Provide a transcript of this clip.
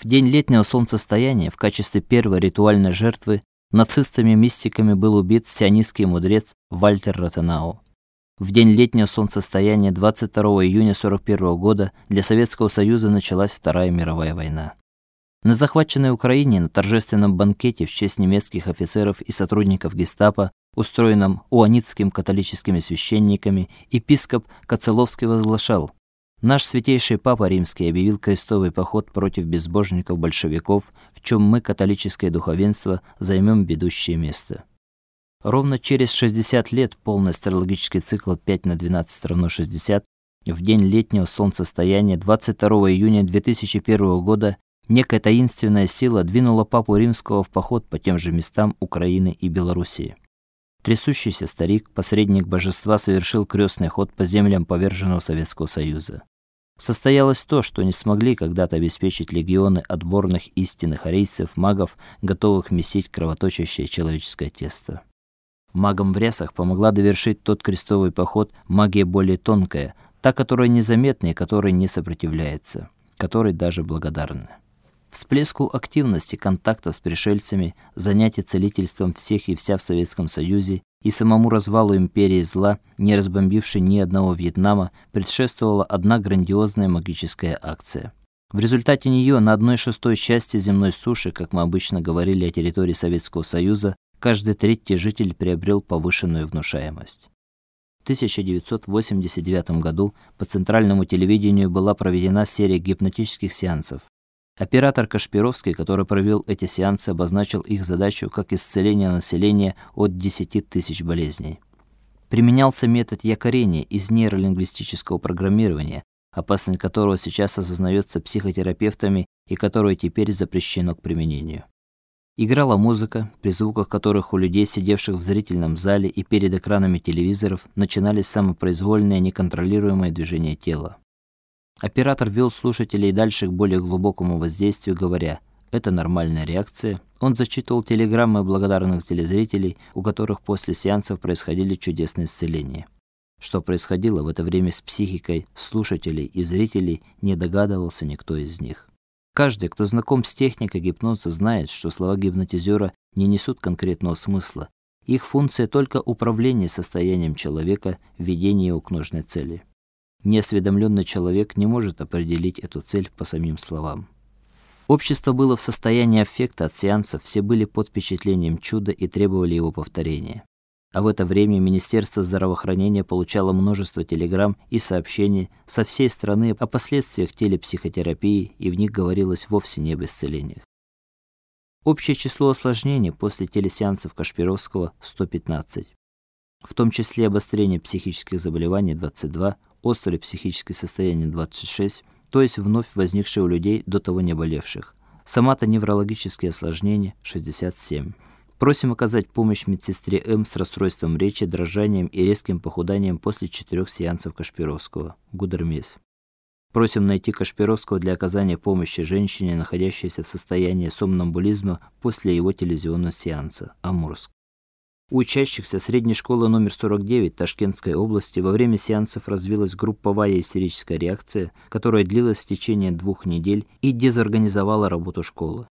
В день летнего солнцестояния в качестве первой ритуальной жертвы нацистами-мистиками был убит сионистский мудрец Вальтер Ротенау. В день летнего солнцестояния 22 июня 41 года для Советского Союза началась Вторая мировая война. На захваченной Украине на торжественном банкете в честь немецких офицеров и сотрудников Гестапо, устроенном уаницким католическими священниками, епископ Коцеловский возглашал: Наш святейший папа Римский объявил крестовый поход против безбожников-большевиков, в чем мы, католическое духовенство, займем ведущее место. Ровно через 60 лет полный астрологический цикл 5 на 12 равно 60 в день летнего солнцестояния 22 июня 2001 года некая таинственная сила двинула папу Римского в поход по тем же местам Украины и Белоруссии. Трясущийся старик, посредник божества, совершил крестный ход по землям поверженного Советского Союза. Состоялось то, что не смогли когда-то обеспечить легионы отборных истинных арийцев, магов, готовых месить кровоточащее человеческое тесто. Магам в рясах помогла довершить тот крестовый поход магия более тонкая, та, которая незаметна и которой не сопротивляется, которой даже благодарна. Всплеску активности контактов с пришельцами, занятий целительством всех и вся в Советском Союзе и самому развалу империи зла, не разбомбившей ни одного Вьетнама, предшествовала одна грандиозная магическая акция. В результате нее на одной шестой части земной суши, как мы обычно говорили о территории Советского Союза, каждый третий житель приобрел повышенную внушаемость. В 1989 году по центральному телевидению была проведена серия гипнотических сеансов. Оператор Кашпировский, который провел эти сеансы, обозначил их задачу как исцеление населения от 10 тысяч болезней. Применялся метод якорения из нейролингвистического программирования, опасность которого сейчас осознается психотерапевтами и которое теперь запрещено к применению. Играла музыка, при звуках которых у людей, сидевших в зрительном зале и перед экранами телевизоров, начинались самопроизвольные неконтролируемые движения тела. Оператор вел слушателей дальше к более глубокому воздействию, говоря: "Это нормальная реакция". Он зачитывал телеграммы благодарных телезрителей, у которых после сеансов происходили чудесные исцеления. Что происходило в это время с психикой слушателей и зрителей, не догадывался никто из них. Каждый, кто знаком с техникой гипноза, знает, что слова гипнотизера не несут конкретного смысла. Их функция только управление состоянием человека, введение его к нужной цели. Неосведомленный человек не может определить эту цель по самим словам. Общество было в состоянии аффекта от сеансов, все были под впечатлением чуда и требовали его повторения. А в это время Министерство здравоохранения получало множество телеграмм и сообщений со всей страны о последствиях телепсихотерапии, и в них говорилось вовсе не об исцелениях. Общее число осложнений после телесеансов Кашпировского 115. В том числе обострение психических заболеваний 22, острое психическое состояние 26, то есть вновь возникшие у людей до того не болевших. Сомато-неврологические осложнения 67. Просим оказать помощь медсестре М с расстройством речи, дрожанием и резким похуданием после четырех сеансов Кашпировского. Гудермес. Просим найти Кашпировского для оказания помощи женщине, находящейся в состоянии сомнамбулизма после его телевизионного сеанса. Амурск. Учащихся средней школы номер 49 Ташкентской области во время сеансов развилась групповая истерическая реакция, которая длилась в течение двух недель и дезорганизовала работу школы.